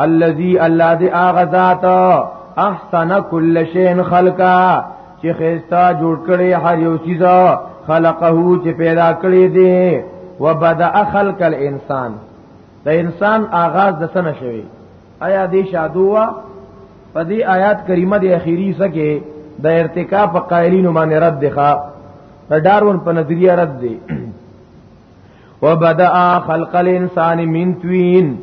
الذي الله دې اغه ذات احسن كل شيء خلقا چې خيستا جوړ کړي هر یو چیز خلقه چې پیدا کړي دي وبدا خلق الانسان د انسان آغاز د سنه شوی آیا دې شادوا په دې آیات کریمه د اخیری سکه د ارتکا په قائلینو باندې رد ښه د ډارون په نظریه رد دی وبدأ خلق الانسان من توین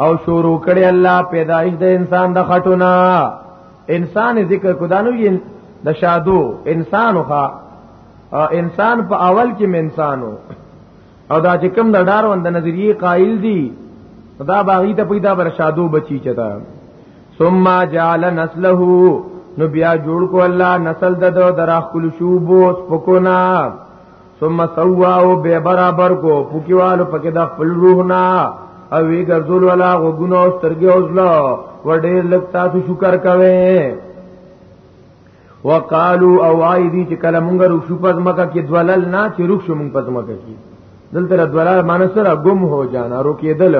او شروع کړي الله پیدایش د انسان د خټونه انسان ذکر کو دانو یې د شادو انسان خو انسان په اول کې من انسانو او دا چې کوم د ډاروند نظریه قائل دي دا باغی ته پیدا بر شادو بچی چتا ثم جعل نسله نو بیا جوړ کو الله نسل د دراخ کل شوبو سپکونا ثم سواو به برابر کو پوکیوالو پکې د خپل روح نه او وی ګرځول ولا غوګونو او سترګې او زلا ور ډېر لږ تاسو شکر کوئ وقالو او آی دی چې کله مونږ روح شو پز مکه کې دولل نه چې روح شو مونږ پز مکه کې دلته دولل معنی سره گم هو جانا روکېدل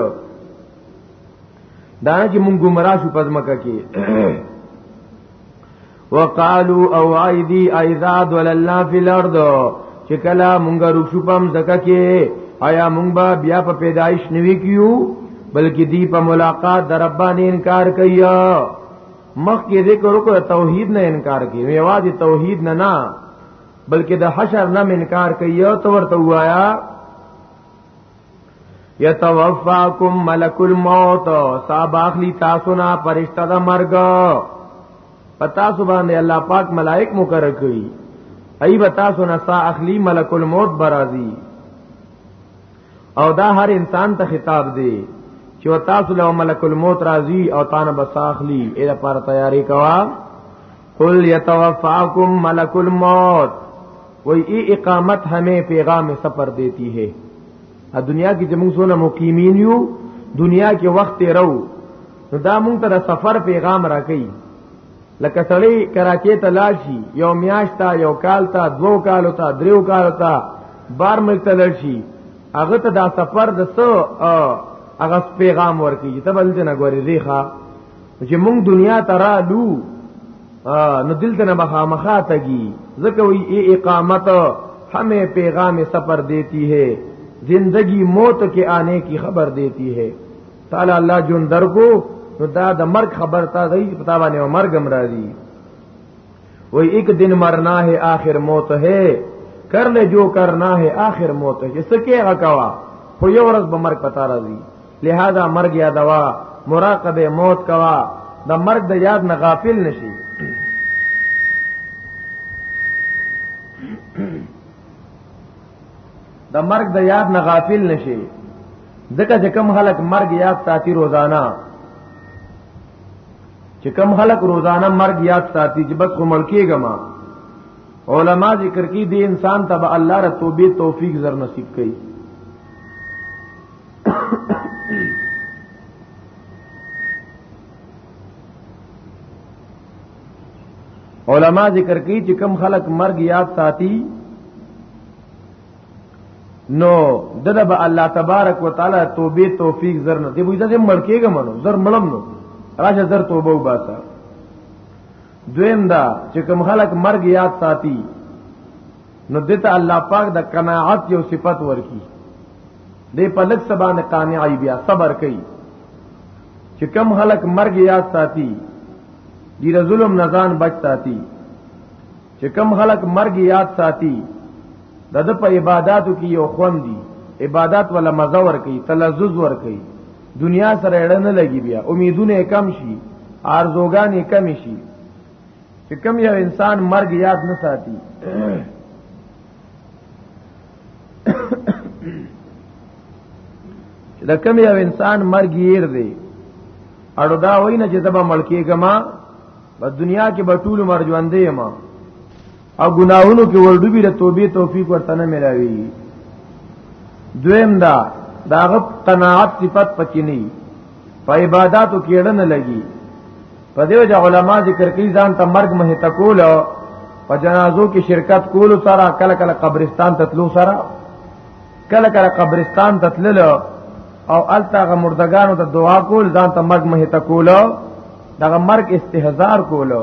دا چې مونږ گمراه شو پز مکه کې وقالو او عیدی ایذا دوللنا فی الارض چې کله مونږ رخصو پم زکه کې آیا مونږ به بیا په پیدایش نوي کیو بلکې دی په ملاقات در ربانه انکار کوي مخ کې ذکر وکړه توحید نه انکار کوي یواد توحید نه نه بلکې د حشر نه انکار کوي او تو ورته وایا یتوفاکم ملک الموت صاحب اخلی تاسو نه فرشتہ د مرګ پتا سو باندې الله پاک ملائک مقرر کړی ای بتا سو نه سا اخلی ملک الموت برازی او دا هر انسان ته خطاب دی چې تاسو له ملک الموت راضی او تانه بساخلی اې لپاره تیاری کوا قل يتوفاكم ملك الموت وی ای اقامت ہمیں پیغام سفر دیتی ہے ا دنیا کی جمون سونا مقیمین یو دنیا کې وخت رو نو دا مونږ ته سفر پیغام راکې لکه سړی کراچي ته لاشي یو میاش تا یو کال تا دو کال تا دریو کال تا بار ملک ته لشي هغه ته دا سفر د سو هغه پیغام ورکې ته بل ته نه غوري ریخه چې موږ دنیا ته رالو نو دلته نه بخا مخا تګي ځکه وی ای اقامت همې پیغام سفر دیتی ہے زندگی موت کې آنے کی خبر دیتی ہے تعالی الله جون در کو نو دا د مرګ خبر تا دی پتا باندې مرګ هم راځي وای ایک دن مرنا ہے آخر موت ہے کر لے جو کرنا ہے آخر موت ہے جس کې هغه کوا خو یو ورځ به مرګ پتا راځي لہذا مرګ یا دوا مراقبه موت کوا د مرګ د یاد نه غافل نشي د مرګ د یاد نه غافل نشي ځکه چې کم خلک مرګ یاد ساتي روزانه چې کم خلک روزانه مرګ یاد ساتي چې بس کومړ کېږم علما ذکر کی دی انسان تب الله رتوبه توفیق زر نصیب کړي علما ذکر کوي چې کم خلق مرګ یاد ساتي نو دغه به الله تبارک وتعالي توبه توفیق زر نه دی وې ځکه مړ کېږم نو زر مړم نو راشه زر توبه وباسه دویم دا چې کوم خلک مرګ یاد ساتي نو دته الله پاک د قناعت یو صفت ورکی دې په لک سبانه قانعي بیا صبر کوي چې کم خلک مرګ یاد ساتي دی د ظلم نزان بچ ساتي چې کم خلک مرګ یاد ساتي د د په عبادتو کې یو خوند دي عبادت ولا مزه ور کوي تلذذ ور کوي دنیا سره اړه نه لګي بیا امیدونه کم شي ارزوګانې کم شي چې کوم یو انسان مرګ یاد نه ساتي چې دا کوم یو انسان مرګ یې دی اړو دا وای نه چې زبا ملکیګما په دنیا کې به ټول مرجوندې ما او ګناهونو کې ورډوبي د توبې توفیق ورته نه ملاوي دویم دا داغه قناعت صفت پکې نه په عبادتو کې اړه نه لګي په دیو جا علما ذکر کوي ځان ته مرګ مه تکول په جنازو کې شرکت کول سره کله کله قبرستان ته تلو سره کله کله قبرستان ته تلل او التاغه مردگانو ته دعا کول ځان ته مرګ مه تکول دغه مرګ استهزار کولو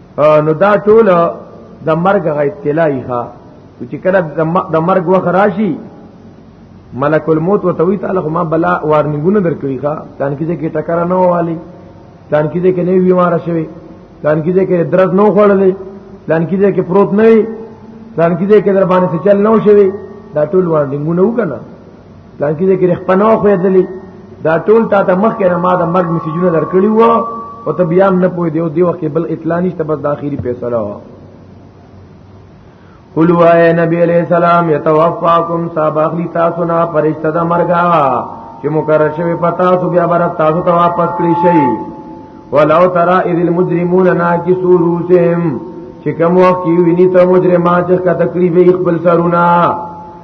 نو دا ټول د مرګ غ ابتلای ښا چې کله د مرګ وخت راشي ملک الموت وتوي تعالی ما بلا وارنګونه درکړي ښا ځان کیږي کې ټکر نه والی ځان کیږي کې نه بیمار شوی ځان کیږي کې درد نه خوړلې ځان کیږي کې پروت نه وي ځان کیږي کې در باندې چل نه شوی دا ټول وارنګونه وکنه پلان کې ذکر خپنو خو دلی دا ټول تا ته مخ کنه ما د مرګ میسجونه درکړی وو او ته بیا نه پوي دیو دی وخت بل اطلاع نشته بس د اخیری فیصله وا قل وای نبی علیہ السلام یتوفاکم صاحب اخلی تاسو نه فرشتہ د مرګا چې مقرر شوی پتا سو بیا بر تاسو ته واپس کړی شي ولو ترى اذ المجرمون ناكسوا رؤوسهم چې کوم وخت یې ویني ته مجرمات چې کا تکلیف یې خپل سرونه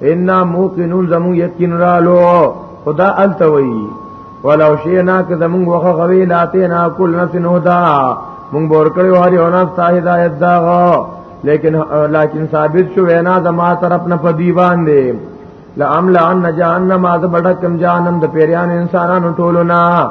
ان موقنون زمو یقین رالو خدا التوی ولو شینا که زمو وخه غوی لاته نا کل نفس نودا مونږ بور کړو هر یو نفس ته هدایت دا لیکن لیکن ثابت شو وینا زما طرف نه په دیوان دی لعمل ان جهنم از بڑکم جهنم د پیریان انسانانو ټولو نه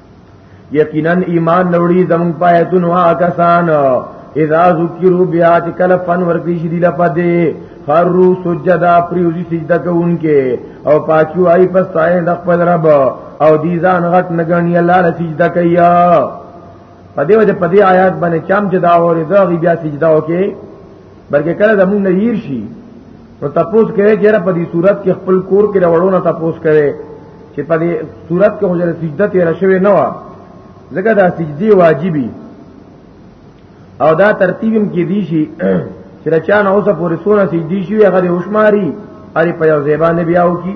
یقینا ایمان نوړي زمون پایتون وا کسان اذا ذکروا بیا چې کله فن ورکړي شي د پدې فرو سجدا پریوزی سجده کوونکې او پاچو آی پس سایه د خپل رب او دی ځان غټ نګنی الله ر سجده کوي پدې وجه پدې آیات باندې چم چې دا اوري دا بیا سجده وکي بلکې کله زمونږ نه هیر شي نو تاسو کوي چې را په دې صورت کې خپل کور کې راوړونه تاسو کوي چې په دې صورت کې حجره سجده تیر شوی نه و ځکه دا سجدي واجبي او دا ترتیبم کې دی شي چې رچان اوسه پورې سونه سجدي شي هغه د وشماري اری په یو زیبانه بیاو کی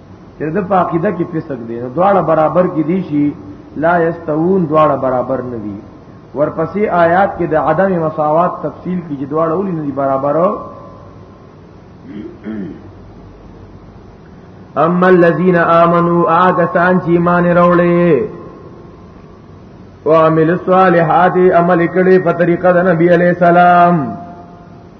چې د پاکیده کې فسق دی نو دواړه برابر کې دي شي لا یستوون دواړه برابر نه دي ورپسې آیات کې د عدم مساوات تفصیل کې چې دواړه ولې نه دي برابر اما الذين امنوا اعدسان چې ایمان وروړي وعمل الصالحات عمل کړي په طریقه د نبی عليه السلام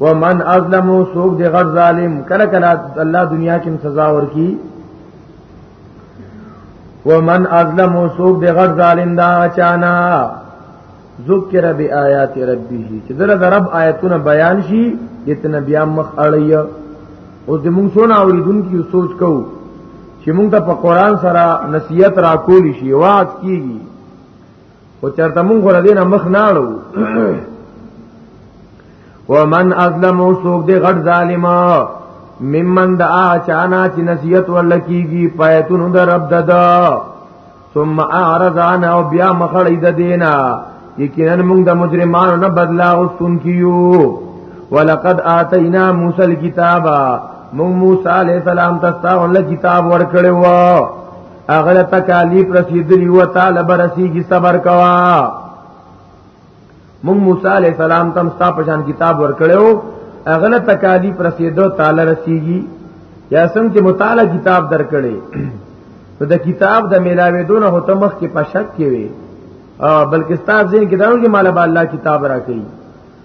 ومن ازلم سوق دی غټ ظالم کله کله الله دنیا کې سزا ورکی ومن ازلم سوق دی غټ ظالم دا چانا ذکر بی آیات ربی چې دغه د رب آیتونه بیان شي دتن بیا مخ اړی او د موږ سونه اوریدونکو سوچ کو چې موږ ته په قران سره نصیحت راکول شي واعظ کیږي او چرته مونږ ور دینه مخ نه اړو ومن ازلم سوق دې غټ ظالم ممن دعا چانا چې نصیحت ورلکیږي پایتون در رب ددا ثم اعرض عن او بیا مخړی د دینا یقینا موږ د مجرمانو نه بدلا اوستون کیو ولقد اتینا موسی الكتاب موسی علیہ السلام ته تاسو له کتاب ورکړو اغله تکالیف رسیدلی و تعالی برسیږي صبر کوا مونږ موسی علی السلام تم ستا پشان کتاب ورکړو اغله تکالیف رسیدو تعالی رسیږي یا څنګه چې مطالعه کتاب درکړي نو د کتاب د ملاوي دون هوته مخ کې پشک کې وي بلکې ستاسو ځین کې داو کې مال الله کتاب راکړي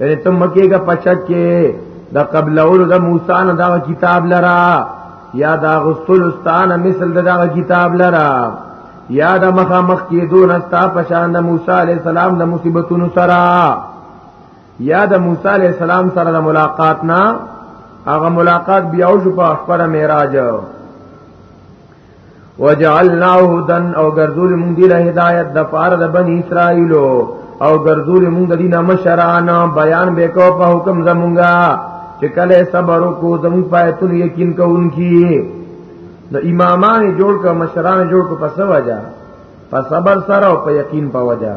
یعنی تم مکیگا پشک کے دا قبل اولو دا موسیٰ نا دا کتاب لرا یا دا غسل استان مثل دا دا کتاب لرا یا دا مخا مخ کی دون استا پشان دا موسیٰ علیہ السلام دا مصیبتون سرا یا دا موسیٰ علیہ السلام سرا دا ملاقات نا اغا ملاقات بیاو شو پا اخبر میراج وجعلنا هدن او ګرځول مونږ دی له هدایت د پار د بنی اسرائیل او ګرځول مونږ د دینه مشران بیان به کو په حکم زمونږه چې کله صبر کو زمون پاتون یقین کوونکی د امامان جوړ کا مشران جوړ کو په سوجا په صبر سره او په یقین په وجا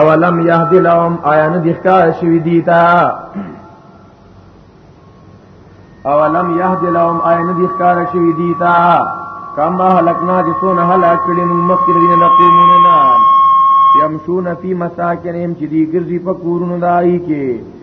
اولم یهد لهم آیا نه دي ښکار شوي دي تا اولم یهد لهم آیا نه دي ښکار شوي دي تا کما هلکنا چې څونه هلاک کړي موږ مخکې دې نه قومونه نه يمشون فی مساکنهم چې دی ګرځي په کورونو دای کې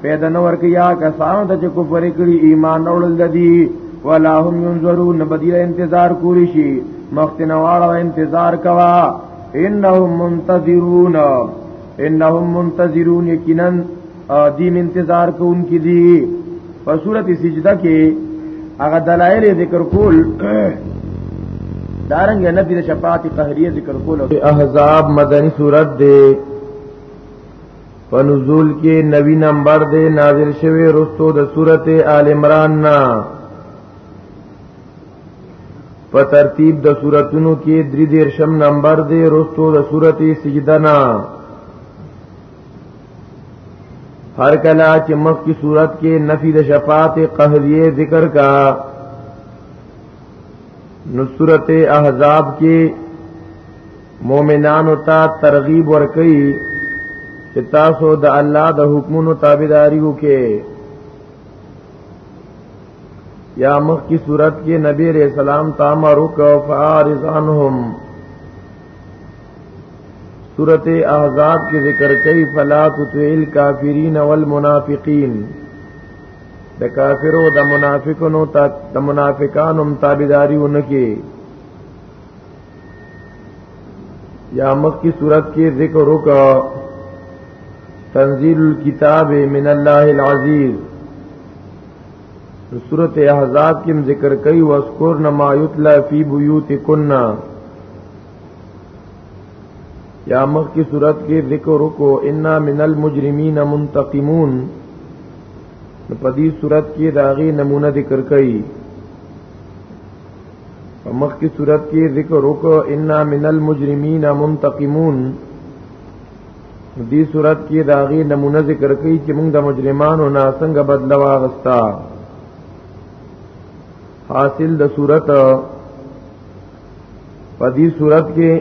پیدا نور کیا کسان ته چې کفر کړی ایمان اورل ددی ولا هم ينظرون بدیل انتظار کولی شي مختنواړه انتظار کوا انهم منتظرون انهم منتظرون یقینا دیم انتظار کوونکې دي په سورته سجده کې هغه دلایل ذکر کول دارنګ نبی د شفاعت قهریه ذکر کول احزاب مدنی صورت دی په نزول کې نوی نمبر دی نازل شوی رستو د سورته آل عمران نا په ترتیب د سوراتونو کې درې دیرشم نمبر دی رستو د سورته سجده نا هر کله چې مخ کی صورت کې نفی د شفاعت قهریه ذکر کا نو سورته احزاب کې مؤمنانو ته ترغیب ورکړي چې تاسو د الله د حکمونو تابعداري وکړئ یا مخ کی صورت کې نبی رسول سلام تامر وکاو فارض عنهم سورت احزاب کې ذکر کوي فلا تطعل کافرین والمنافقین د کافرو د منافقونو ته د منافقانو تابعداري ونکي یا مخ کی صورت کې ذکر وکا تنزيل الكتاب من الله العزيز سورت احزاب کې ذکر کوي واذكر ما يتلى في بيوتكن یا مخ کی صورت کې ذکر وکو انا من المجرمين منتقمون په دې صورت کې داغي نمونه ذکر کوي مخ کی صورت کې ذکر وکړو ان من المجرمین منتقمون دې صورت کې داغي نمونه ذکر کړي چې موږ د مجرمانو نه څنګه بدلا واغستا حاصل د صورت په دې صورت کې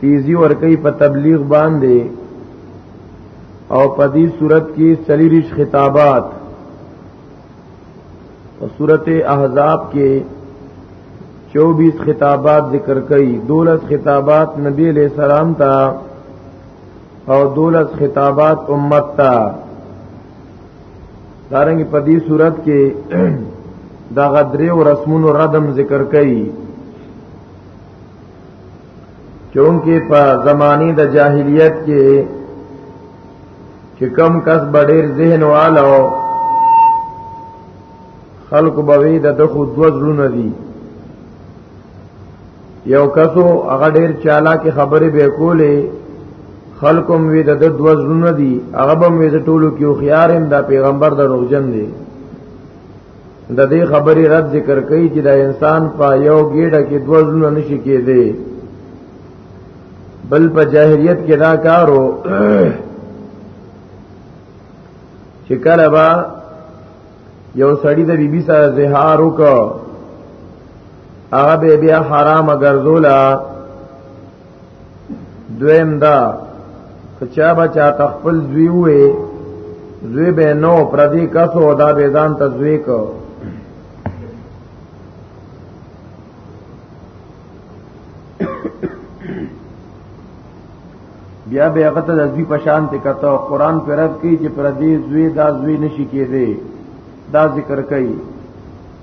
تیزی ورکی په تبلیغ باندې او په دې صورت کې چلیریش خطابات په سورته احزاب کې 24 خطابات ذکر کړي 12 خطابات نبی علیہ السلام ته او 12 خطابات امت ته دارنګ په دې صورت کې دا غدرې او رسمونو ردم ذکر کړي چونکه په زمانی د جاهلیت کې چې کم کس بډیر ذهن والو خلق بوي د دخو دو زړونه دي یو کسو هغه ډیر چالاکه خبرې به کولې خلقم وی د دو زړونه دي هغه به مې د ټولو کې خيارم دا پیغمبر د روزن دي د دې خبرې رد ذکر کوي چې دا انسان په یو ګیډه کې دوه زونه نشي کېدی بل په جاهلیت کې دا کارو چې کله با یو سړی د بیبي سره زهار وکړ هغه به بیا حرام ګرځولا دویم دا کچا بچا تخپل دوی وې دوی به نو پردي کسو دا به ځان ته دوی کو بیا به هغه ته د دوی په شان ته کته قران پر رد کی چې پر دې زوی دا زوی نشي کېده دا ذکر کوي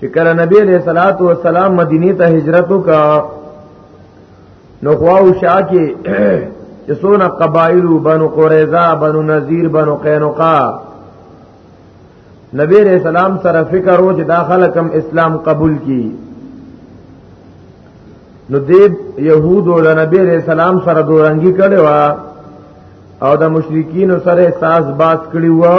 چې کله نبی علیہ الصلات والسلام مدینه ته هجرت وکا نو خواو شاکه چې سونه قبایل بنو قریظه بنو نذیر بنو قینقاع نبی علیہ السلام سره فکر و چې داخله کم اسلام قبول کی نو دی یهود او نبی علیہ السلام سره دورنګي کړي وا او د مشرکین سره ساز باز کړي وو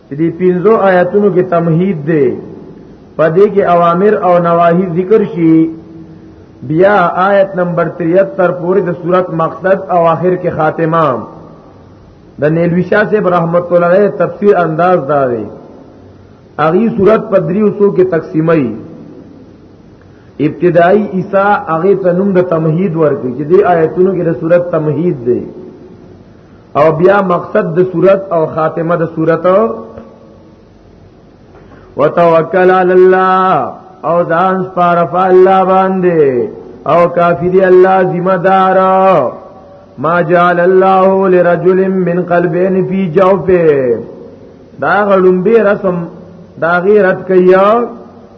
دې پنځو آیاتونو کې تمهید دی پدې کې اوامر او نواهی ذکر شي بیا آیت نمبر 73 پورې د صورت مقصد او آخر کې خاتمه د نیلویشا سے رحمت الله علیه تفسیر انداز دا دی اغي صورت په دریو سو کې تقسیمای ابتدائی عیسی هغه ته نوم د تمهید ورکړي چې د آیتونو کې د صورت تمهید دی او بیا مقصد د صورت او خاتمه د صورت وتوکل علی الله او ځان سپاره په الله باندې او کافی دی الله ذمہ دار ما جعل الله لرجل من قلبين في جوفه دا غړمبه رسم دا غیرت کیا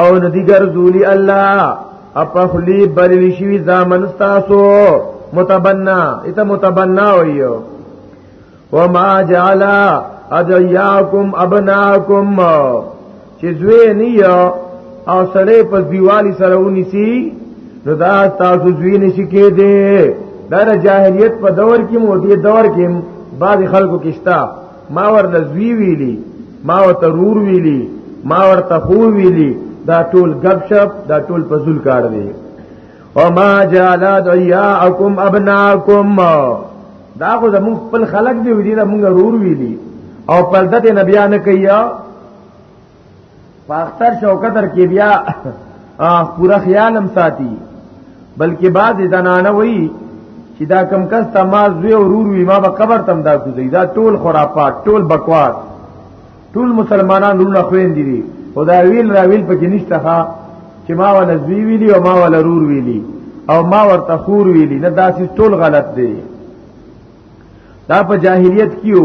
او ندی ګرځولی الله اپخلی بللی شوی زامن تاسو متبنا ایته متبنا ویو وما جعل ادعیاکم ابناکم چې زوی نه او سړې په دیوالی سره ونیسی نو دا تاسو زوی نشی کې دي دا جاهلیت په دور کې مو دي دور کې بعض خلکو کې شتا ما ورله زوی ویلی ما ورته رور ویلی ما ورته خو ویلی دا ټول غب شپ دا ټول پزول کار دی او ما جعل ادعیاءکم ابناکم دا خو زمون خپل خلق دی ویلی دا مونږ رور ویلی او پردته نبیانه کیا پاختر شوکتر کې بیا پورا خیالم ساتي بلکې بعض زنانه وایي چې دا کم کس ته ما زوی او رور وي ما به قبر تم دا کوزي دا ټول خرافات ټول بکواس ټول مسلمانان رونه خويندې دي او دا ویل را ویل پکې نشته ها چې ما ولا زوی ویلی او ما ولا رور ویلی او ما ورته خور ویلی نه دا سیس ټول غلط دی دا په جاهلیت کیو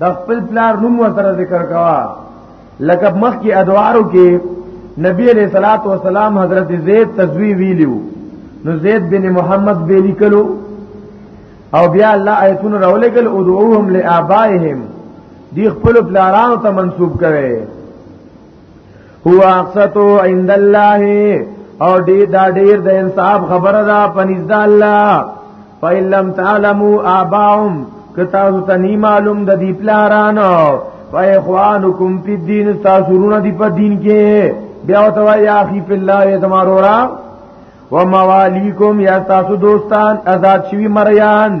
د خپل پلار نوم ورته ذکر کوا لکه مخ کې ادوارو کې نبی علیہ الصلات والسلام حضرت زید تزوی ویلو نو زید بن محمد به لیکلو او بیا الله آیتون راولګل ادعوهم لآبائهم دی خپل پلارانو ته منسوب کړي هو اقصتو عند الله او دې دا ډیر د انصاف خبره ده پنځ د الله فإن لم تعلموا آباهم کتا تنی معلوم د دې پلارانو فإخوانکم فی الدین تاسورون دی په دین کې بیا او تو یا اخی فی الله یا تمارو را و موالیکم یا تاسو دوستان آزاد شوی مریان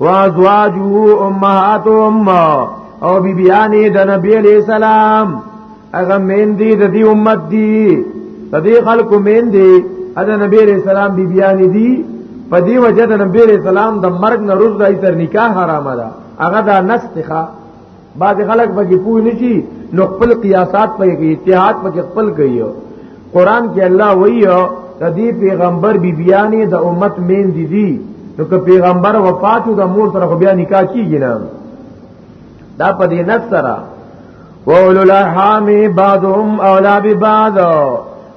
وازواجه امهاتهم او بیبیانی د نبی علیہ السلام هغه مین دی د دې امت دی د دې خلکو مین دی د نبی علیہ السلام بیبیانی دی په دې وجه د نبی علیہ السلام د مرګ نه روز دای تر نکاح حرامه ده هغه دا نستخه بعض خلک به پوه نشي نو خپل قیاسات په کې اتحاد په خپل کوي قران کې الله وایو کدی پیغمبر بی بیانې د امت مین دي دي نو که پیغمبر وفات د مور سره خو بیا نکاح کیږي نه دا په دې نص سره وَأُولُو الْأَرْحَامِ بَعْضُهُمْ أَوْلَىٰ بِبَعْضٍ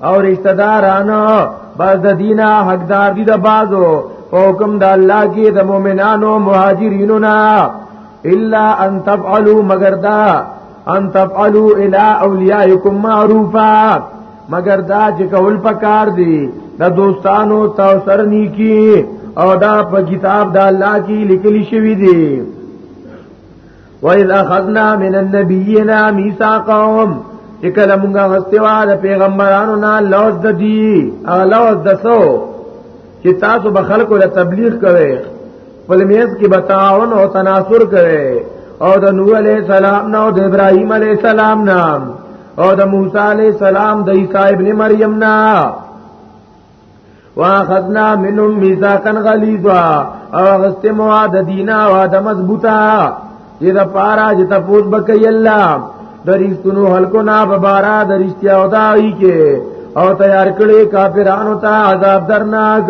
او رشتہ دارانو بعض د دینه حقدار دي د بعضو په حکم د الله کې د مؤمنانو مهاجرینو نه الا ان تفعلوا مگر دا ان تفعلوا الى اولیاءکم معروفا مگر دا چې کول پکار دی د دوستانو تو سر نیکی او دا په کتاب د الله کې لیکل شوی دی وَإِذْ أَخَذْنَا مِنَ النَّبِيِّينَ مِيثَاقَهُمْ چې کله مونږه غستوا د پیغمبرانو نه لوز د دی هغه لوز د سو چې تاسو به خلکو له تبلیغ کوئ خپل میز کې بتاون او تناسر کوي او د نوح علی السلام نه او د ابراهیم علی السلام نه او د موسی علی السلام د عیسی ابن مریم نه واخذنا منهم میثاقا غلیظا او غستموا د دینه او د مضبوطه چې د پارا چې تفوز بکې الله د رښتونو خلکو نه په بارا د رښتیا او دای کې او تیار کړي کافرانو ته عذاب درناک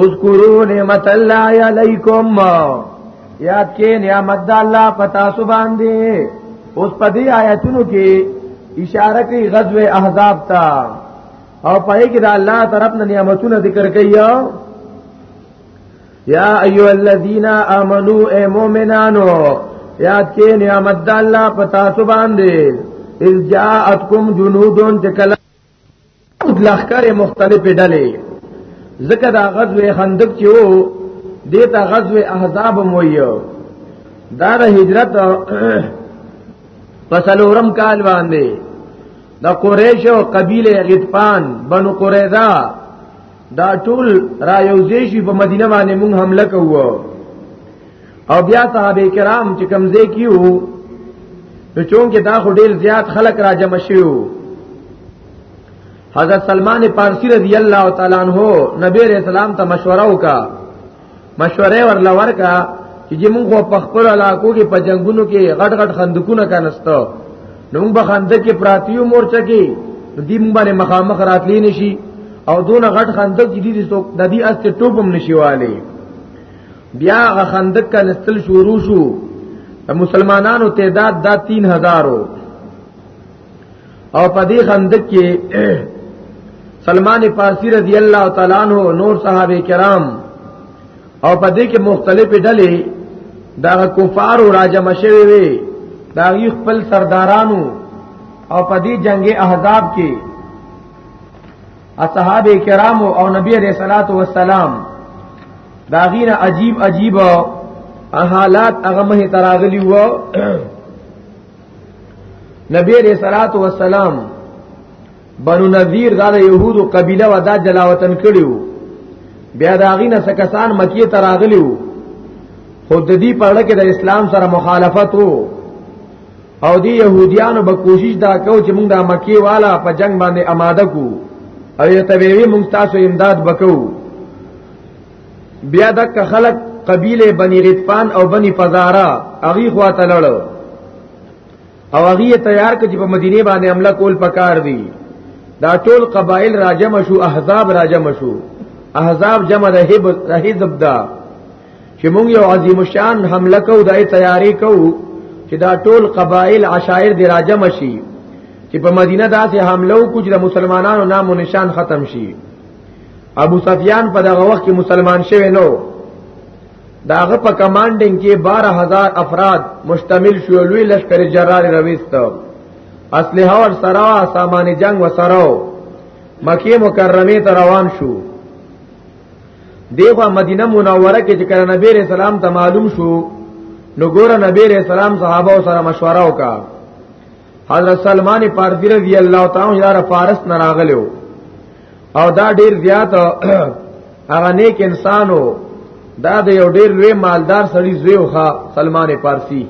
اذکروا نعمت الله علیکم یاد کې نعمت د الله پتا سو باندې اوس په دې آیتونو کې اشاره کوي غزوه احزاب ته او پای کې د الله طرف نه نعمتونه ذکر کوي یا ایو الذین آمنو اے مومنانو یاد کې نعمت د الله پتا سو باندې اذ جاءتکم جنودون تکلا لخر مختلفه ډلې ذکر دا غزوه خندق چې وو دیتا غزوه احزاب مویو دا د هجرت پسلورم کال باندې د قریش او قبیله غطفان بنو قریظه دا ټول را یوځې شي په مدینه باندې مونږ حمله کوو او بیا صحابه کرام چې کمزې کیو نو چونکه دا خو ډیر زیات خلک را جمع شیو حضرت سلمان پارسی رضی الله تعالی عنہ نبی رسول الله ته مشوره وکړه مشوره ورلا ورکا چې موږ په خپل علاقو کې په جنگونو کې غټ غټ خندقونه کنهستو نو موږ به خندق کې پراتیو مورچه کې دې موږ باندې مخامخ راتلی نشي او دون غټ خندق چې دې څوک د دې است ټوبم نشيواله بیا غ خندق کنهستل شروع شو د مسلمانانو تعداد دا 3000 او په دې خندق کې سلمان فارسی رضی الله تعالی عنہ نور صحابه کرام او په دې کې مختلفې ډلې دا کفار او راجم شوي وي دا خپل سردارانو او په دې جنگ احزاب کې اصحاب کرام او نبی علیہ الصلات والسلام دا غیر عجیب عجیب حالات هغه مه تراغلی وو نبی علیہ الصلوۃ والسلام بنو نذیر دا د يهودو قبيله و دا جلاوطن کړیو بیا دا غینه سکسان مکیه تراغلیو خود دې په اړه کې د اسلام سره مخالفت وو او دی يهوديانو به کوشش دا کو چې موږ د مکی والا په جنگ باندې آماده کو او یې ته وی موږ تاسو امداد وکړو بیا دک خلق قبیله بنی غطفان او بنی فزارا اغي خواته لړو او اغي تیار کړي په مدینه باندې عمله کول پکار دی دا ټول قبایل راجم شو احزاب راجم شو احزاب جمع د حزب دا چې موږ یو عظیم شان حمله کوو د تیاری کوو چې دا ټول قبایل عشایر دی راجم شي چې په مدینه داسې حمله وکړي چې د مسلمانانو نام او نشان ختم شي ابو سفیان په دغه وخت کې مسلمان شوی نو داغه په کمانډینګ کې 12000 افراد مشتمل شو لوی لشکر جرار رويست اسلحه ور سره سامان جنگ وسره مکی مکرمه ته روان شو دیغه مدینه منوره کې چې کله نبی رسول الله ته معلوم شو نو ګوره نبی رسول الله صحابه سره مشوره وکړه حضرت سلمان فارسی رضی الله تعالی عنہ فارس نه راغلو او دا ډیر زیات هغه نیک انسانو دا د یو ډیر لوی مالدار سړي زوی وخا سلمان فارسی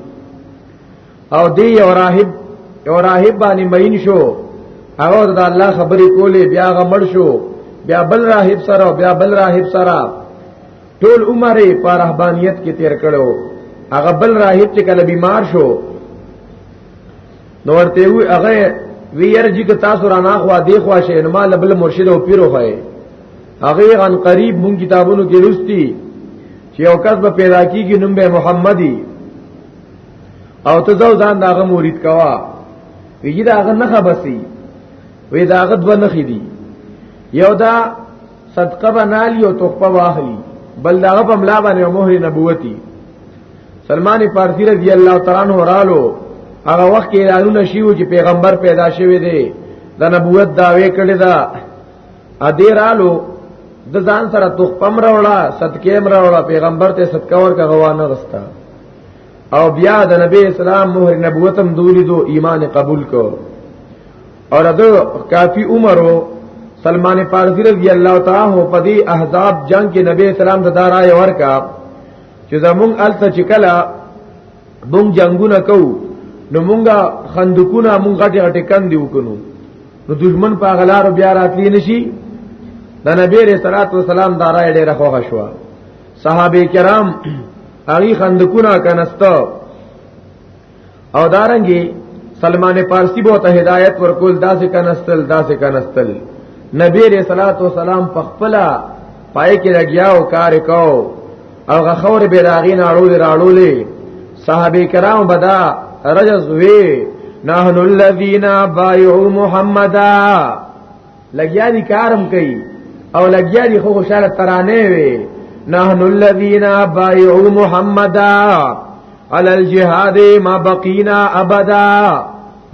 او دی یو راهب یو راهب باندې مین شو هغه د الله خبرې کولې بیا غمړ شو بیا بل راهب سره او بیا بل راهب سره ټول عمر په رهبانيت کې تیر کړو هغه بل راهب چې کله بیمار شو نو ورته وی هغه وی یرجی که تاسو را نه خو دی خو شه انما لبل مرشد او پیرو خو هغه غن قریب مون کتابونو کې لستی چې یو کس به پیدا کیږي نوم به محمدي او ته ځو ځان داغه مرید کوا ویږي داغه نه خبسي وی داغه دو نه خېدي یو دا صدقه بنالی او تخفه واخلی بل داغه په ملا باندې مهر نبوتی سلمان فارسی رضی الله تعالی عنہ رالو هغه وخت کې اعلانونه شیو چې پیغمبر پیدا شوی دی د نبوت داوی کړی دا ا دې رالو د ځان سره تخپم راوړه صدقې مر راوړه پیغمبر ته صدقه ورکا غوانه غستا او بیا د نبی اسلام مهر نبوتم دولی دو ایمان قبول کو اور د کافی عمر سلمان فارسی رضی الله تعالی په دې احزاب جنگ کې نبی اسلام ته دارا یې ورکا چې زمونږ الته چې کلا مونږ جنگونه کوو نو مونږه خندقونه مونږ غټه غټه کندې وکړو نو دشمن په غلار بیا راتلی نشي د نبی رسول الله سلام دارا یې ډېر خوښ شو صحابه کرام هغه خندقونه کنستو او دارنګي سلمان فارسی بو ته هدایت ورکول داسې کنستل داسې کنستل نبی علیہ الصلوۃ والسلام په خپل پای کې لګیا او کار کو او غخور به راغی ناړول راړولې صحابه کرام بدا رجز وی نحن الذين بايعوا محمدا لګیا دي کارم کوي او لګیا دي خو خوشاله ترانه وي نحن الذين بايعوا محمدا على الجهاد ما بقينا ابدا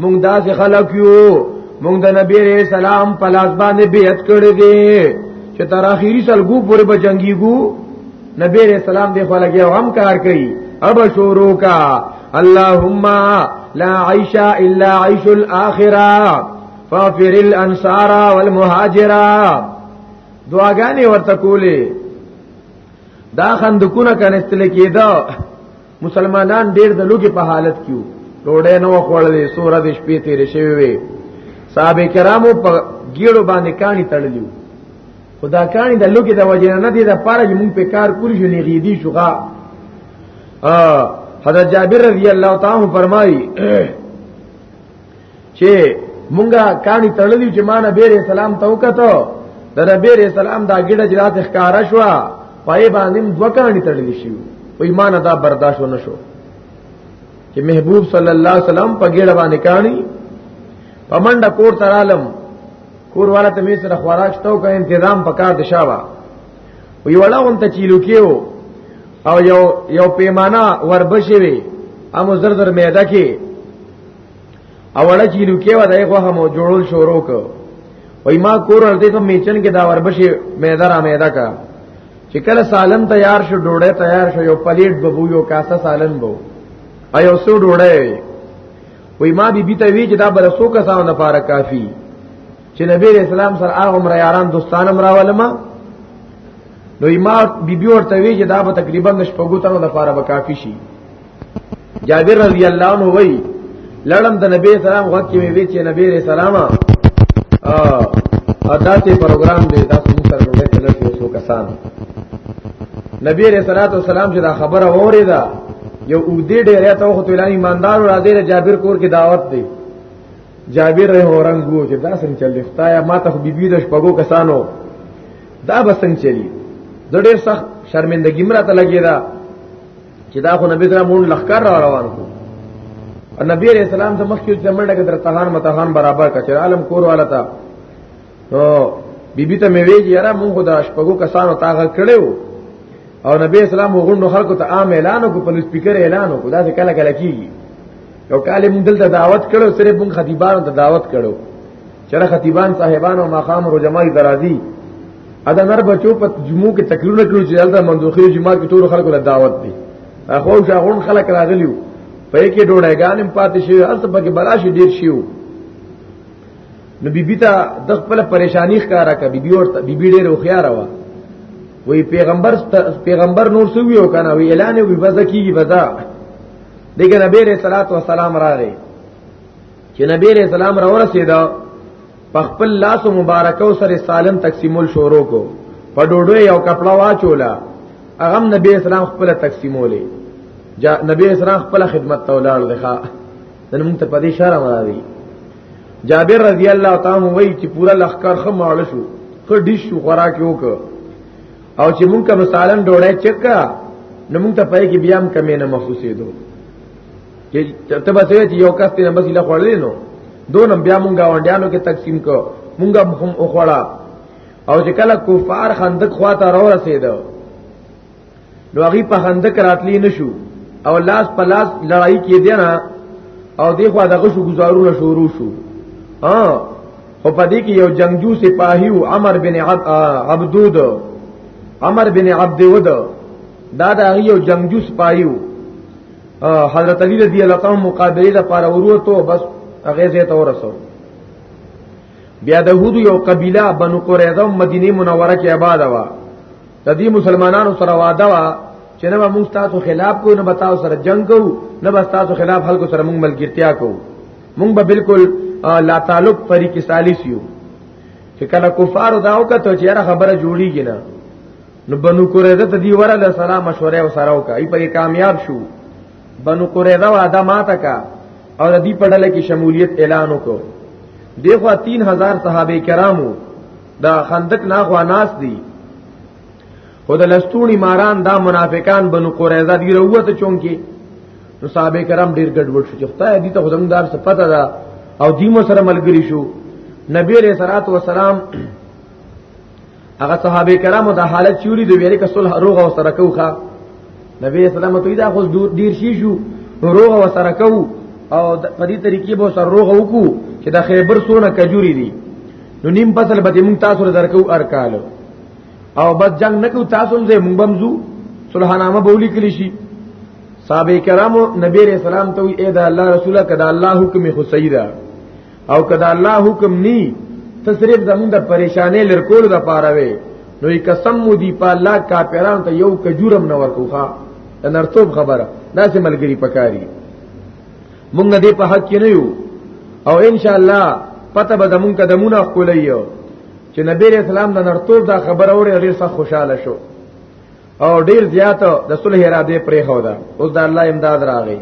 مونږ داس خلق یو مونږ د نبی رسول سلام په لاس باندې بیعت کړی دی چې تر اخیری سلګو پورې به جنگيګو نبی رسول سلام دی خو لګیا هم کار کوي اب شورو کا اللهم لا عيش الا عيش الاخره فافر الانصار والمهاجرا دعاګانې ورته کولې دا خندقونه کنستل کېدا مسلمانان ډېر د لوګي په حالت کې وو ډوډۍ نو خوړلې سوره د شپې تیرې شوی وي صاحب کرامو په ګیړو باندې کانی تړلیو خدا کانی د لوګي د وجه نه دی د پاره چې مونږ په کار کولی شو لري دي شوغا حضرت جابر رضی الله تعالی فرمایي چې مونږه کانی تړلی چې مان نبی رسول سلام ته وکړو د نبی رسول سلام دا ګډه جرات ښکارا شو پای باندې دوه کانی تړلی شي په ایمان دا برداشت نشو چې محبوب صلی الله علیه وسلم په ګډه باندې کانی پمنډه کور ترالم کور والا ته می سره خوراک شتو کا تنظیم پکار د شاوا و یو لغون ته چیلو کیو او یو یو پیمانه وربشوي امو زر زر میده کې اوړه چې لوکې و دای خو هم جوړول شروع کو وای ما کور ورته کوم میچن کې دا وربشي میدا را میدا کا چې کله سالن تیار شو ډوړې تیار شو یو پلیټ ببو یو کاسه سالن بو ایو سو ډوړې وای ما بي بي ته وی چې دا بل سو کسانو لپاره کافی چې نبی رسول الله سره هغه عمر یاران دوستان عمر ولما نو ما بي بي ورته وی چې دا به تقریبا نشپګو تنو لپاره به کافی شي جابر رضی الله عنه وی لړم د نبی سلام وخت کې وی چې نبی رسول سلام ا ادا ته پروګرام دی تاسو موږ سره نوې کله شو سو کسان نبی رسول الله سلام چې دا خبره اوري دا یو او دې ډېر ته وخت ویلای ایماندار را دې جابر کور کې دعوت دی جابر رحم اورنګ وو چې دا څنګه چل خدایا ما ته بیبي د شپګو کسانو دا بسنګ چلی د ډېر سخت شرمندګی مرته لګی دا چې دا خو نبی کرام مون لخر را روان کو او نبی علیہ السلام ته مخکې چې منډه کې درتهان متهان برابر کچر عالم کور والا تا نو بیبي ته مې ویل یاره مونږ خو د شپږو کسانو تاغه کړو او نبی اسلام وګوندو خلکو ته عام اعلان وکړ په سپیکر اعلان وکړ دا څه کله کله کیږي یو کال موږ دلته دعوت کړو صرف موږ خطیبانو ته دعوت کړو چېرې خطیبان صاحبانو مقام رجمای درازي ادا نر بچو په جمعو کې تکلیفونه کړو چې دلته مندوخي جمعه کې ټول خلکو له دعوت دي اخو شاغون خلک راغلیو په کې ډوړې غانم پاتې شي هر څه پکې براشي ډیر شيو نو بیبی ته د خپل پریشانی ښکارا کوي بیبي ورته بیبي ډېر وخیاره و وی پیغمبر پیغمبر نور سو ویو کنه وی اعلان وی بزا کیږي بزا دغه نبی رسول الله صلوات و سلام راغی چې نبی علیہ السلام را ورسېدا په خپل لاس مبارکو سره سالم تقسیمول شروع کو په ډوډو یو کپڑا واچولا هغه نبی اسلام خپل تقسیمولې جا نبی اسلام خپل خدمت ته ولاړ دی ښا نن موږ ته په دې شرم راځي جابر رضی الله تعالی وای چې پورا لخر خماړ شو کډی شو خوراک وک او چې مونږ کوم سالم ډوړې چکا نو مونږ ته پې کې بیا هم کمې نه محسوسې دوه چې ته به سوي چې یو کس ته مسله خړلې نو دونم بیا مونږه وندیانو کې تقسیم کو مونږه هم اوخړه او چې کله کفار خندق خواته را رسیدو نو هغه په خندق راتلی نشو او لاس په لاس لړای کې دی نه او دی خو دغه شو گزارونه شروع شو ها او په دې کې یو جنگجو سپاهی او عمر بن عبدود عمر بن عبدود دا دا یو جنگجو سپاهی حضرت علی رضی الله تعالی مقابله د پاره وروته بس هغه زه ته ورسو بیا د هودو یو قبیله بنو قریظه مدینه منوره کې آباد وا د دې مسلمانانو سره واده وا چې نه موږ تاسو خلاف کو نه بتاو سره جنگ کو نه بس تاسو خلاف خلکو سره موږ ملګرتیا کو موږ به بالکل لا تعلق طریق ثالث یو چې کله کفار داو کته چې خبره جوړیږي نه نو بنو قریظه ته دی وره له سلام مشوره او سره وکړي په کامیاب شو بنو قریظه وعده ماته کا او د دې پړل کې شمولیت اعلان وکړو دغه 3000 صحابه کرامو دا خندق نه خو ناس دي خو د لستونی ماران دا منافقان بنو قریظه دی وروته چونکی نو صحابه کرام ډیر ګډوډ شو چې خدای دې ته خدمدار څه پته ده او دیمو سره ملګری شو نبی علیہ الصلوۃ والسلام هغه صحابه کرامو د حالت چوری د ویری کسل روغ او سره کوخه نبی اسلام ته دا خو ډیر شي شو روغ او سره کو او په دې طریقې به سره روغ وکړو چې د خیبر سونه کجوري دي نو نیم فصل به موږ تاسو له درکو ارکالو او بس جنگ نکو تاسو زه موږ بمزو سلحانامه بولی کلی شي صحابه کرامو نبی رسول الله ته وی اے دا الله رسوله کدا الله حکم خو سیدا او کدا الله حکم نی ته صرف زمونږ د پریشانې لرکول د پاره وي نو یې قسم مو دی په الله کافرانو ته یو کجورم نه ورکوخه د نرتوب خبره دا سه ملګری پکاري مونږ دې په حق کې نه یو او ان شاء الله پته به زمونږ قدمونه خولایو چې نبی رسول الله د نرتوب دا خبره اوري ډیر څه خوشاله شو او ډیر زیات د صلح را دې پرې خو دا اوس د الله امداد راغی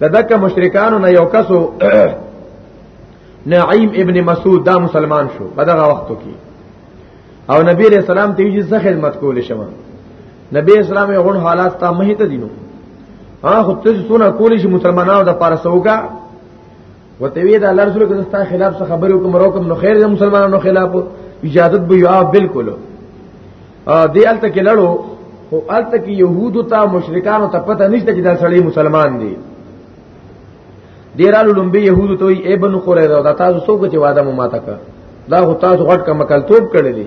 د دک مشرکانو نه یو کسو نعیم ابن مسعود دا مسلمان شو په دغه وختو کې او نبی علیہ السلام ته یې ځخه خدمت کول شوه نبی اسلام یې غون حالات ته مه ته دینو ها خو ته څونه کول شي مسلمانانو د پاره سوګه وته وی دا الله رسول کله ستا خلاف څه خبرو کوم روکم نو خیر د مسلمانانو خلاف اجازه به یا بالکل دی الته کې لړو او الته کې يهودو ته مشرکانو ته پته نشته چې دا سړی مسلمان دی دیرالو لومبي يهودو ته ای ابن قریظه دا تاسو څوک چې وعده مو ماته کړ دا هو تاسو غټ کما کلتوب کړی دی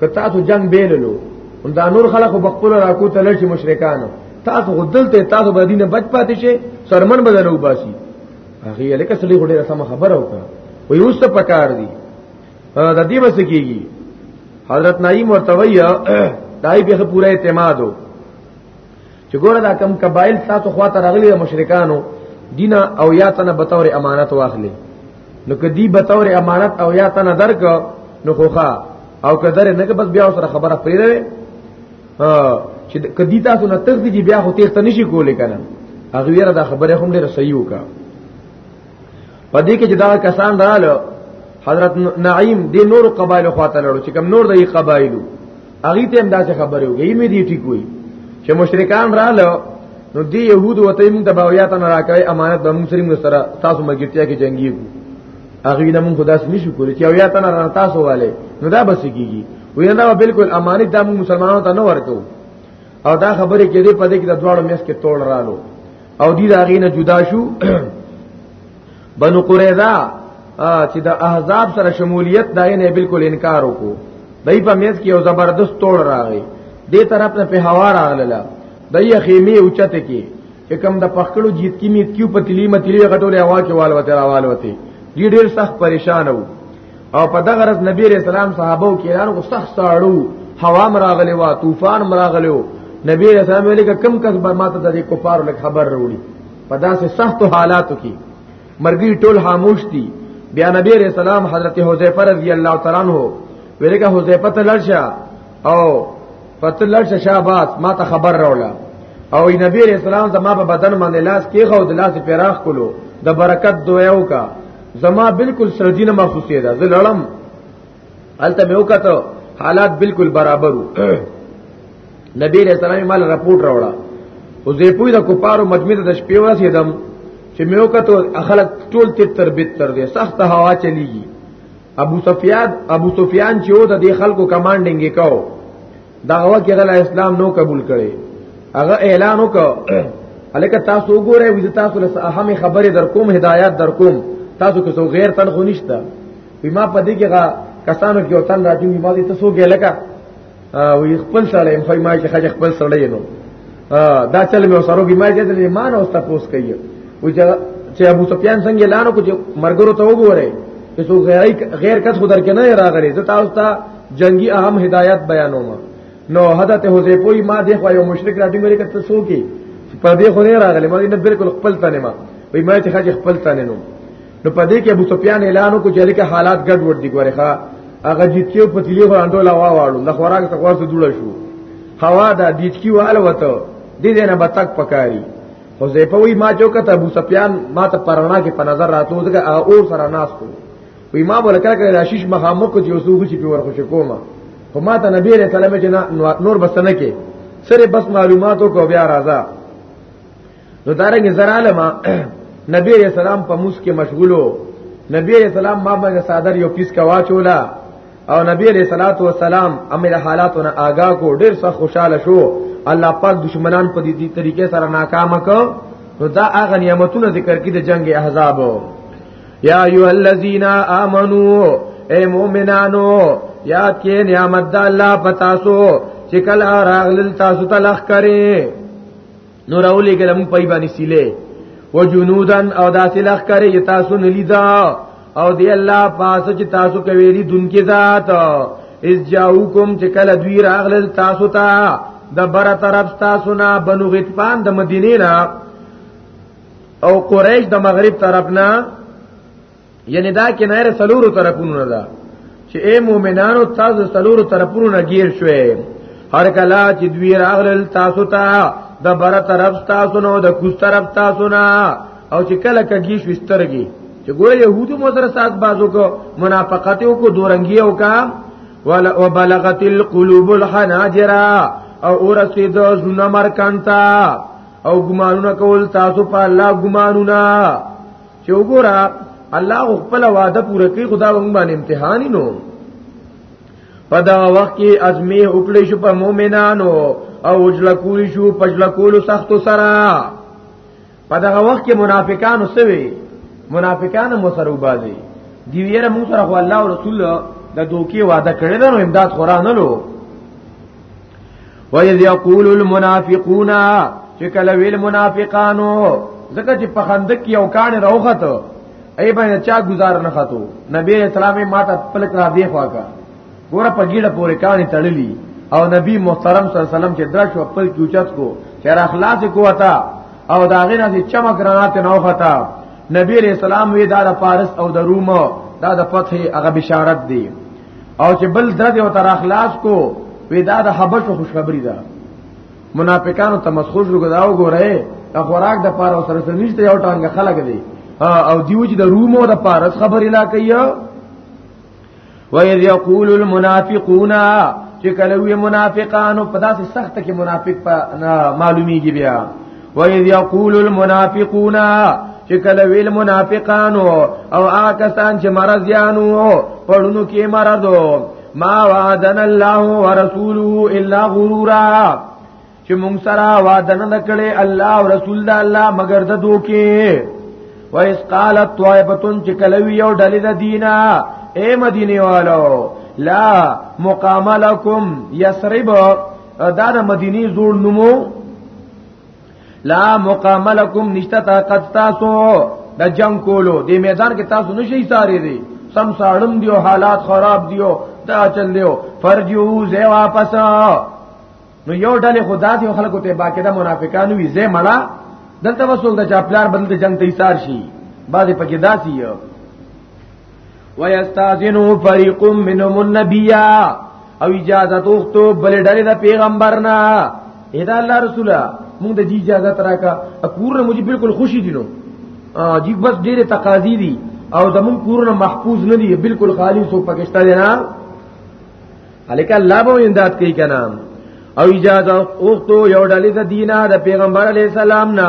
که تاسو جنگ بیللو ان دا نور خلق په خپل راکو ته لړ شي مشرکانو تاسو غدل ته تاسو به دینه بچ پاتې شي سرمن بدلو باسي هغه لکه سړي غډه سم خبره وکړه وي اوس ته پکار دي د دې بس کیږي حضرت نعیم ورتویا دای به پوره اعتماد وو چې ګوره دا کم قبایل تاسو خواته راغلي مشرکانو دینا او یا تنه بتور امانت واخلي نو کدی بتور امانت او یا تنه درک نو خوخه او کدر نه بس بیا سره خبره پریره چې کدی تاسو نه تخدي بیا هو تیخت نشي کولای کنه هغه ویره دا خبره هم ډیره صحیح وکړه په دې کې چې دا کسان رااله حضرت نعیم د نور قبایل خواته لړو چې کوم نور د قبایلو اغه ته اندازې خبرې وګي مې دي ټیک وي چې مشرکان رااله نو دی يهود وته موږ ته باویات نه راکړي امانت به موږ سره موږ سره تاسو مګرتیا کې جنگي کو اغه نه موږ خداس نشو کولای چې اویات نه را تاسو والے نو دا بس کیږي وینا دا بالکل امانت دا موږ مسلمانانو ته نه ورکو او دا خبره کې دې په دې کې د دواړو میس کې توړ رالو او دی دا غینه جدا شو بنو قریظه چې د احزاب سره شمولیت دای نه بالکل انکار وکړو دای په میز کې یو زبردست توړ راغی دې طرف نه په هوا راغله دای خیمه اوچته کې کوم د پخکلو جیت کې میت کیو په تلی متلی غټولې هوا کې والوته راوالوته دې ډېر سخت پریشان وو او په دغه ورځ نبی رسول الله صحابه او کیرانو کو سخت ساړو هوا مراغلی وا طوفان مراغلی و نبی رسول الله ویل کم کس بر ماته د کفار له خبر وروړي په داسې سخت حالاتو کې مرګي ټول خاموش دي بیا نبی رسول الله حضرت حذیفه رضی الله تعالی عنہ ویل کا حذیفه ته لړشه او پته لړشه شاباس ماته خبر راوړه او نبی رسول الله زما په بدن باندې لاس کې خو د لاس پیراخ کولو د برکت دویو کا زما بالکل سردی نه محسوسه ده زه لړم الته مې وکړه حالات بالکل برابر وو نبی رسول الله مال رپورټ راوړه او زه پوی د کوپارو مجمع د شپې ورسېدم چې مې وکړه خلک ټول تر تر بیت تر دې سخت هوا چلیږي ابو سفیان ابو سفیان چې و د خلکو کمانډینګ وکاو دا هوا کې غلا اسلام نو قبول کړي هغه اعلان وکړ الکه تاسو وګورئ وځ تاسو له اهمه خبره در کوم هدایت در کوم تاسو کو غیر تن خو نشته بما پدې کې غا کسانو کې وطن راځي ما دې تاسو کې لکه وي خپل سره هم خای ما چې خج خپل سره یې نو دا چل مې سره کې ما دې د ایمان او تاسو کوي و چې ابو سفیان څنګه اعلان وکړ مرګرو ته وګورئ چې غیر غیر کس خدر کې نه راغلي زه تاسو ته جنگي اهم هدایت بیانوم نو حضرت حذیفه ما دی خو یو مشرک راټی مری کته سو کی په دې خو نه راغلی ما نه بالکل خپل تنه ما وای ما چې خاج خپل تنه نو نو په دې کې ابو سفیان اعلان کو چې لکه حالات ګډ وډ دي ګوره ښا هغه جیتیو په تلی خو انډول وا واړو د خوراک څخه واسه جوړ شو هوا دا دیچکی واله وته دې دې نه بتک پکاري حذیفه وای ما چوکته ابو سفیان ما ته پرانا کې په نظر راتو دغه اور سره ناس کو وی ما بوله کړه کړه راشیش مخامخ کو چې وسوغ چې په ورخو شکوما خو ما ته نبی رسول الله چې نور بس نه کې سره بس معلوماتو کو بیا راځه نو دارنګ زراله ما نبی رسول السلام په موس کې مشغولو نبی رسول السلام ما باندې صادر یو پیس کا واچولا او نبی علیہ الصلات والسلام امر حالاتونه آگاه کو ډیر څه خوشاله شو الله پاک دشمنان په دې طریقې سره ناکام کړ نو دا هغه نعمتونه ذکر کړي د جنگ احزاب یا ایها الذین آمنو اے مومنانو یاد کې نعمت د الله پتا سو چې کله راغلل تاسو ته لخ کرے نو راولې کلم پای باندې سیله وجنودن او داسې لخ کرے تاسو نلیدا او دی الله پاسو چې تاسو کوي دي دونکو ذات از جاءوکم چې کله دوی راغلل تاسو ته د بره طرف تاسو نه بنو غطفان د مدینې نه او قریش د مغرب طرف نه یعنی دا کنایره سلورو طرفونو نه ده چې اے مؤمنانو تاسو سلورو طرفونو نه گیر شوي هر کله چې دوی راغلل تاسو ته د بره طرف تاسو نو د کوز طرف تاسو نه او چې کله کګی شو سترګي چې ګوره يهودو مو سره سات بازو کو منافقت او کو دورنګي او کا ولا وبلغت القلوب الحناجر او اورسید زونه مرکانتا او ګمانونه کول تاسو په الله ګمانونه چې وګوره الله خپل وعده پوره کوي خدا به باندې امتحان نو په دا وخت کې ازمه وکړې شو په مؤمنانو او اجل کول شو پجل کول سخت سره په دا وخت کې منافقانو سوي منافقان مو سره وبازي دی ویره مو سره الله او رسول د دوکي وعده کړی دا نو امداد قران نه لو وَإِذْ يَقُولُ الْمُنَافِقُونَ چې کله ویل منافقانو ځکه چې په خندق یو کان راوخته ای باندې چا گزار نه خاتو نبی اسلامي ماته پلک را دی خواکا ګور په ګیړه پورې کانی تړلی او نبی محترم صلی الله علیه وسلم چې درش او خپل چوچت کو چر اخلاص کو وتا او دا غیر از چمک رانات نه وختا نبی رسول الله وی دا د فارس او د روم دا د فتح هغه بشارت دی او چې بل درد او تر اخلاص کو ودا د حبش خوشخبری ده منافقانو تمسخر شو غداو ګورئ خوراک د پاره سره سره نشته یو ټانګه خلک دی او دیو چې د رومو د پاره خبر اله کوي و اذ یقول المنافقون چې کله وی منافقانو په داسې سخت کې منافق په معلومیږي بیا وَإِذْ يَقُولُ الْمُنَافِقُونَ چې کله ویل منافقانو او آکسان چې مرض یانو پړونو کې مرضو ما وعدنا الله ورسوله الا غرورا چې مونږ سره وعده نه کړې الله او رسول د الله مگر د دوکې و اس قالت طائفه چې کلوي یو ډلې د دینا اے مدینه والو لا مقام لكم یثرب دا د مدینی زوړ نومو لا مقام لكم نشتا طاقت تاسو د جنگ کولو د میدان کې تاسو نشي ساري دي سم ساړم دیو حالات خراب دیو دا چل دیو فرجو زه واپس نو یو ډلې خدا دی خلکو ته باقی دا منافقان وي زه مړه دلته وسوګ د چاپلار بدل د جنگ ته ایثار شي بعضې پکې داسي ويستاذنو فريق منهم النبي او اجازه توختو بل ډلې د پیغمبرنا ادا الله رسوله موږ د دې اجازه تراکا کور موږ بالکل خوشي دي نو جی بس ډېره تقاضي دي او زمون کورونه محفوظ نه دي بالکل خالی سو پاکستان نه الک الله به امداد کوي کنه او اجازه اوختو یو ډلې د دینه د پیغمبر علی السلام نه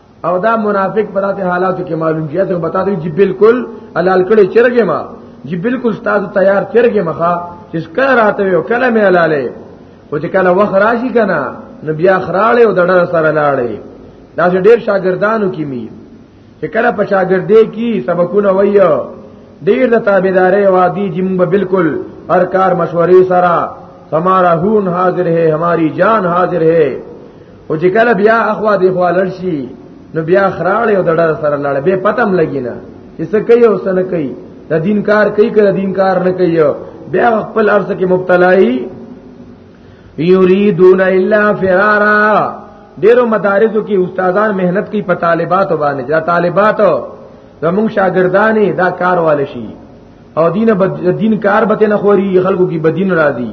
او دا منافق په داسې حالاتو کې معلوم کیږي ته بتا دی چې بالکل حلال کړي چرګه ما چې بالکل تاسو تیار چرګه مخه چې کله راته یو کله مې حلاله او چې کله وخت راشي کنه نو بیا خراله او دړه سره لاړې دا چې ډېر شاګردانو کې می چې کله په شاګردې کې سبقونه وایو ډېر د تابعدارې وادي جیم بالکل هر کار مشورې سره ہمارا ہون حاضر ہے ہماری جان حاضر ہے او چې کله بیا اخوا دی خوا لړ شي نو بیا خراړې او دړه سره لړ به پتم لګی نه چې څه کوي او څه نه کوي د دین کار کوي کړه دین کار نه کوي بیا خپل ارزه کې مبتلای یریدون الا فرارا ډیرو مدارسو کې استادان مهنت کوي په طالباتو باندې دا طالباتو زموږ شاګردانې دا کار وال شي او دین بد دین کار به نه خوري خلکو کې بدین راځي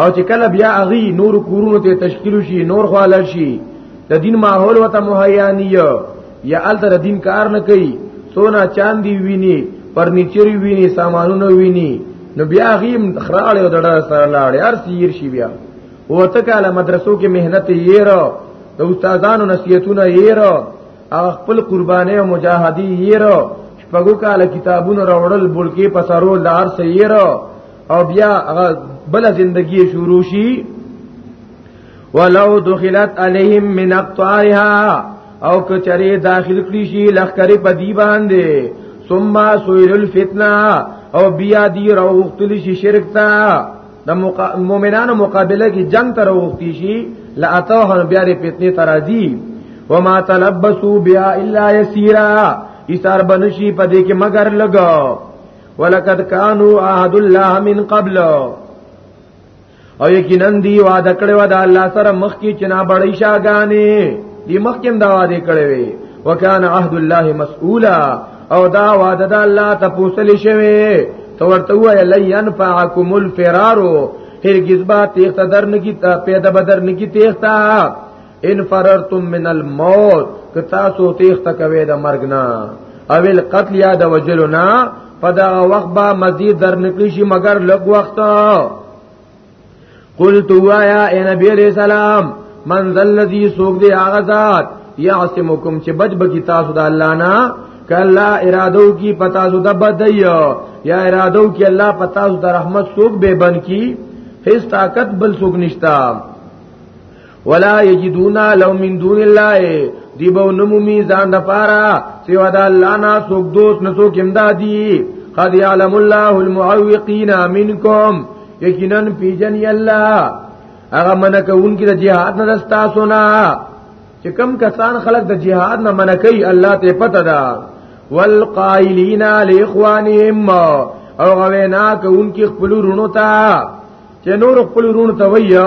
او چې کله بیا اغي نور کورونو ته تشکیل شي نور خواله شي د دین ماحول وته مهیا نیو یا الته دین کار نه کوي سونا چاندي ویني فرنیچر ویني سامانونه ویني نو بیا غیم خراله او دړه سره لاړې هر سیر شي بیا وته کاله مدرسو کې مهنت یې را د استادانو نصیحتونه یې را هغه خپل قربانې او مجاهدی یې رو شپږو کال کتابونه راوړل بلکې پسرو لار سې یې رو او بیا هغه بل زندگی شروع شي ولو دخلت عليهم من اقطارها او کچره داخل کړي شي لخرې په دی باندې ثم سويل الفتنه او بیا دی روختل شي شرک ته د مؤمنانو مقابله کې جنگ تر وختي شي لا اتوه بیا د فتنه ترازی وما تلبسوا بها الا يسيرا ایثار بنشي په دې کې مگر لګاو ولقد كانوا عهد الله من قبل او یقینا دی وعده کړی و د الله سره مخ کې چنا بړی شاګانې دی مخ کې دا وعده کړی وی وکانه عهد الله مسؤولا او دا وعده د الله ته پوسل شوی تو ورته وای لین فعکم الفرارو هرگز با تیخت در نکی تا پیدا بدر نکی تیختا ان فررتم من الموت که تاسو تیخت کوي د مرګ نه او القتل یا د وجلنا پدا وخت با مزید در نکلی شي مگر لږ وخت قلت وایا اے نبی علیہ السلام من ذل الذی سوق دی هغه ذات یعصمکم چې بچ بکی تاسو د الله نه کلا ارادو کی پتا زو د بدایو یا ارادو کی الله پتا زو د رحمت سوق به بن کی هیڅ طاقت بل سوق نشتا ولا یجدون لو من دون الله دی به نمومي ځان د پاره سوا د الله نه څوک دوست نه څوک امدادي قد يعلم الله المعوقين منكم یقینا پیجن الله هغه منکون کې د جهاد نه رستا سنا چې کم کسان خلق د جهاد نه منکې الله ته پته ده والقائلین لاخوانهم او غوینا کوونکی خپل رونو ته چې نور خپل رونو ته وایي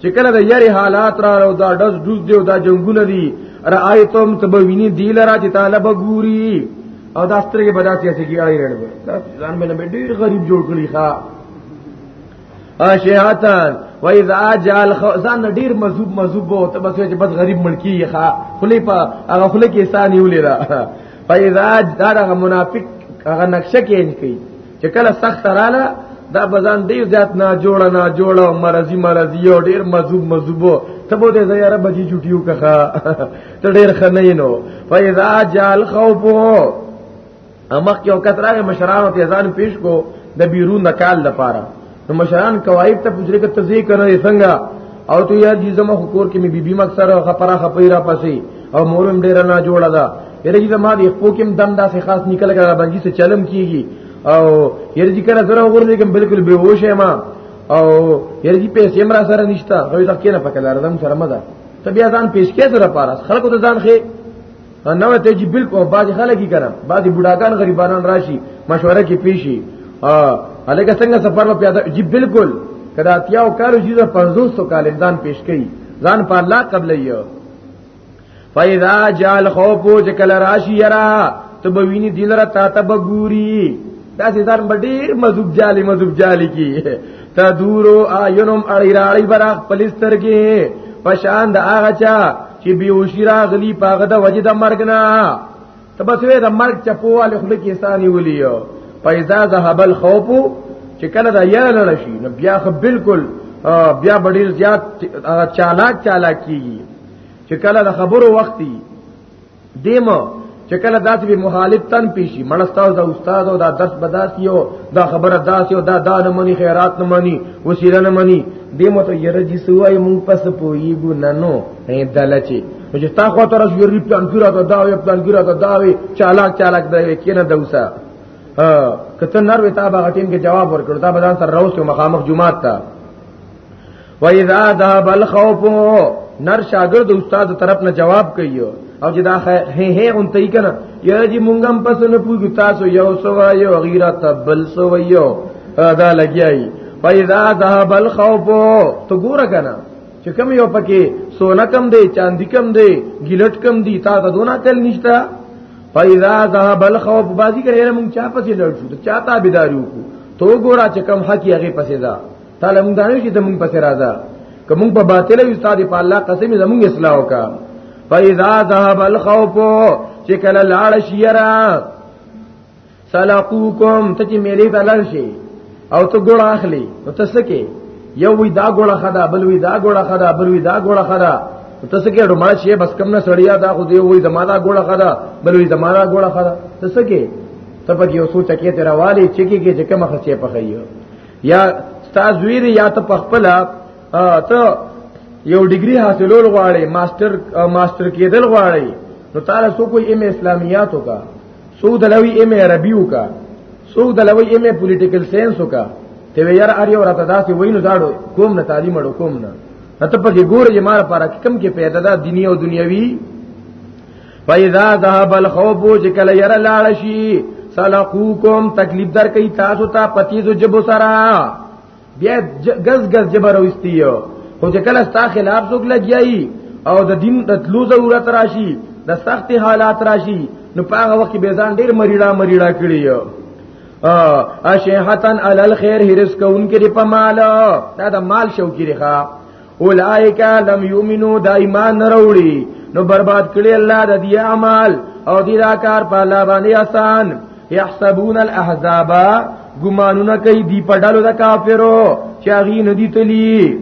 چې کله د یری حالات را او دا دز دوز دی او دا جنگونه دي رایتم تبوینی دی لرا چې طالب ګوري او دا سترګې بداسي چې کیړی رړ ځان باندې ډیر غریب جوړ کړی ښا اشیاتن و اذا جال ځان ډیر مذوب مذوب او ته بس چې بس غریب ملکی ښا خلی په هغه خلی کې انسان یو لیدا فاذا دا هغه منافق هغه نقشه کې کوي چې کله سخت رااله دا بزان ډیر زیات نه جوړه نه جوړه مرضی مرضی او ډیر مذوب مذوبو ته بو دې زیاره بجی جوټیو کخه ته ډیر خنینو فاذا جال خوف امخ یو کتره مشرانو ته ځان پیش کو د بیرون د کال لپاره نو مشران کوایب ته پوجره کې تزیه کنه څنګه او ته یاد دي زما خور کې می بیبي مکسر خپره خپې را پسې او مورم ډیر نه جوړه ده یره چې زما دې خپو کې دم داسې خاص نکل کړه باندې څه چلم کیږي او یره چې کړه سره وګورم لیکن بالکل بے ہوش یم او یره چې پیسې هم را سره نشتا خو ځکه نه پکې لار دم سره مده ته بیا ځان پیش کې سره پارس خلکو ته ځان خې نو ته چې بالکل باز خلک یې کړم باز بډاګان غریبانان راشي مشوره کې پیشي ا الګ څنګه سفر په پیاده جی بالکل کدا اتیا او کارو جیزه 500 کال انسان پیش کړي ځان په الله قبل یو فاذا جال خوف جکل راشی یرا تب ویني دلر تا تب ګوري دا سي ځان بډیر مذوب جالي مذوب جالي کی تا دورو آینم اړی راړی برا پلستر کې پشان د هغه چا چې به وشي راغلی پاغه د وجه د مرګ نه تبسوی د مرګ چپواله خلک یې ثاني ولیو پیدا ذهب الخوف چې کله دا یا لړ شي نو بیا خو بالکل بیا ډیر زیات چالاک چالاک کیږي چې کله د خبرو وختي دیمو چې کله داسې به مخالف تن پیشي مړستا او دا استاد او دا درس بداسي او دا خبره داسي او دا دا نه مني خیرات نه مني وسیله نه مني دې مو ته یره جی سوای مونږ پس پوي ګو ننو نه دلچي چې تا خو تر شګر ری پلان ګرا دا دا وي پلان ګرا دا دا وي چالاک چالاک دا وي کینه دوسا ها کته نر وتا باغټین کې جواب ورکړ دا بدان سره روس مخامخ جمعات ته و اذا ذهب الخوف نر شاګرد استاد طرف نه جواب کوي او چې دا هه هه اون تې کنه یا جی مونږم پس نه پوګی تاسو یو سو یو غیرت بل سو یو دا لګیای و اذا ذهب الخوف تو ګور کنه چې کم یو پکې سونا کم دی چاندی کم دی ګلټ کم دی تا ته دونه تل نشتا فاذا ذهب الخوف بازی کړه مونږ چا پسې لړ شو چا تا بيداریو کو تو ګورا چې کم حق یې هغه پسې ځه تعالی مونږ دانه چې زمونږ پسې راځه که مونږ په باطل یو استاد په الله قسم زمونږ اصلاح وکا فاذا ذهب الخوف چې کله لاړ شیرا سلاقوکم ته چې میلې ته لاړ شي او ته ګوړه اخلي نو ته سکه یو وی دا ګوړه خدا بل وی دا ګوړه خدا بل وی دا ګوړه خدا ته سکه ډو مړ شي بس کم نه سړیا دا خو دی وی زماده ګوړه خدا بل وی زماده ګوړه خدا ته سکه ته پکې یو سوچ کې تیرواله چې کې چې کومه خچې پخې یا استاد ویری یا ته پخپل ته یو ډیګری حاصلول غواړي ماستر ماستر کېدل غواړي نو تعالی سو کوئی ایم اسلامیات وکا سو دلوی ایم عربی وکا سو دلوی ایم پولیټیکل ساينس وکا ته یار ار یو راته داسې وینو داړو کوم نه تعلیم اړو کوم نه ته په ګوره یې مار پاره کم کې پیدا ده دینی او دنیوي فاذا ذهب الخوف جکل ير لالشي سلقوکم تکلیف در کوي تاسو ته پتیزو جبو سرا بیا گز گز جبر وستیو خو چې کله ستا خلاف څوک لګیایي او د دین د تلو ضرورت راشي د سخت حالات راشي نو په هغه وخت به ځان ډیر مریړه مریړه کړی یو اشهتن علی الخير هرس کون کې په مال دا د مال شوکی رخه اولائک لم یؤمنو دا ایمان نه وروړي نو برباد کړي الله د دې اعمال او دې دا کار په الله باندې آسان یحسبون الاحزاب ګمانونه کوي دی په ډلو د کافرو چې هغه نه دي تلی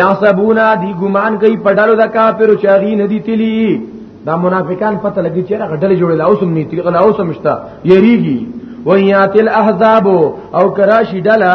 یحسبون دی ګمان کوي په ډلو د کافرو چې هغه نه دي تلی دا منافقان پته لګی چې هغه ډلې جوړل او سم نیتی غلا او سمشتا یریږي ویات الاحزاب او کراشی ډلا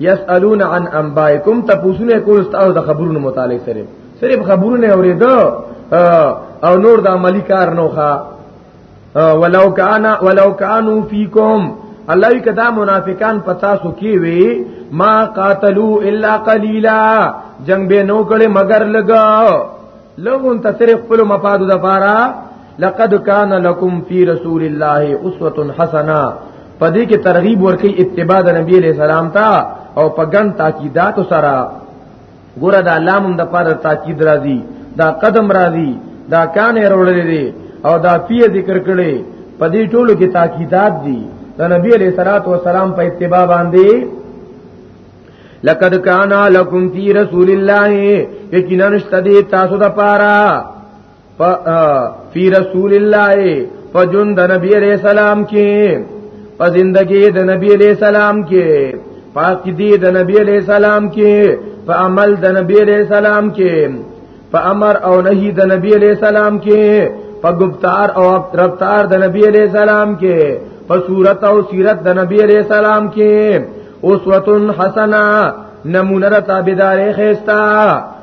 یسالون عن انبائکم تاسوونه کول تاسو د خبرونو متعلق سره صرف خبرونه اوریدو او نور د عملی کار نوخه ولو کان ولو کانوا فیکم الله وی کدا منافقان پتا سو کی وی ما قاتلو الا قلیلا جنگ به نو کړي مگر لګا لغون تتر خپل مفاد د پارا لقد کان لکم فی رسول الله اسوه حسنه پدې کې ترغیب ورکې اتباع د نبی علیہ السلام ته او په ګن تاکیدات سره ګوره دا لام د پاره تاکید راځي دا قدم راځي دا کان رولې دي او دا پی ذکر کړي په دې ټولو کې تاکیدات دي د نبی علیہ الصلوۃ والسلام په اتباع باندې لقد کان لکم فی رسول الله یقینا نشته دی تاسو د پاره فی رسول الله فجن د نبی علیہ السلام کې په زندګی د نبی علیہ السلام کې پاک دی د نبی علیہ السلام کې په عمل د نبی علیہ السلام کې په امر او نهی د نبی علیہ السلام کې په گفتار او رفتار د نبی علیہ السلام کې په صورت او سیرت د نبی علیہ السلام کې اسوه حسنه نمونه را تابیداری خیستا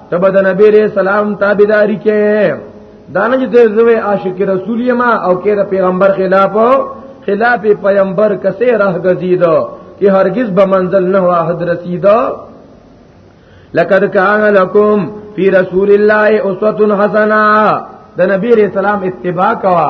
تب د نبی علیہ السلام تابیداری کې دانه چې ته زوی عاشق رسول یما او کې د پیغمبر خلاف خلاف پیغمبر کسه راه گزیدو چې هرگز به منزل نه واحد رسیدو لقد کان لکم فی رسول الله اسوه حسنه د نبی علیہ السلام اتباع کوا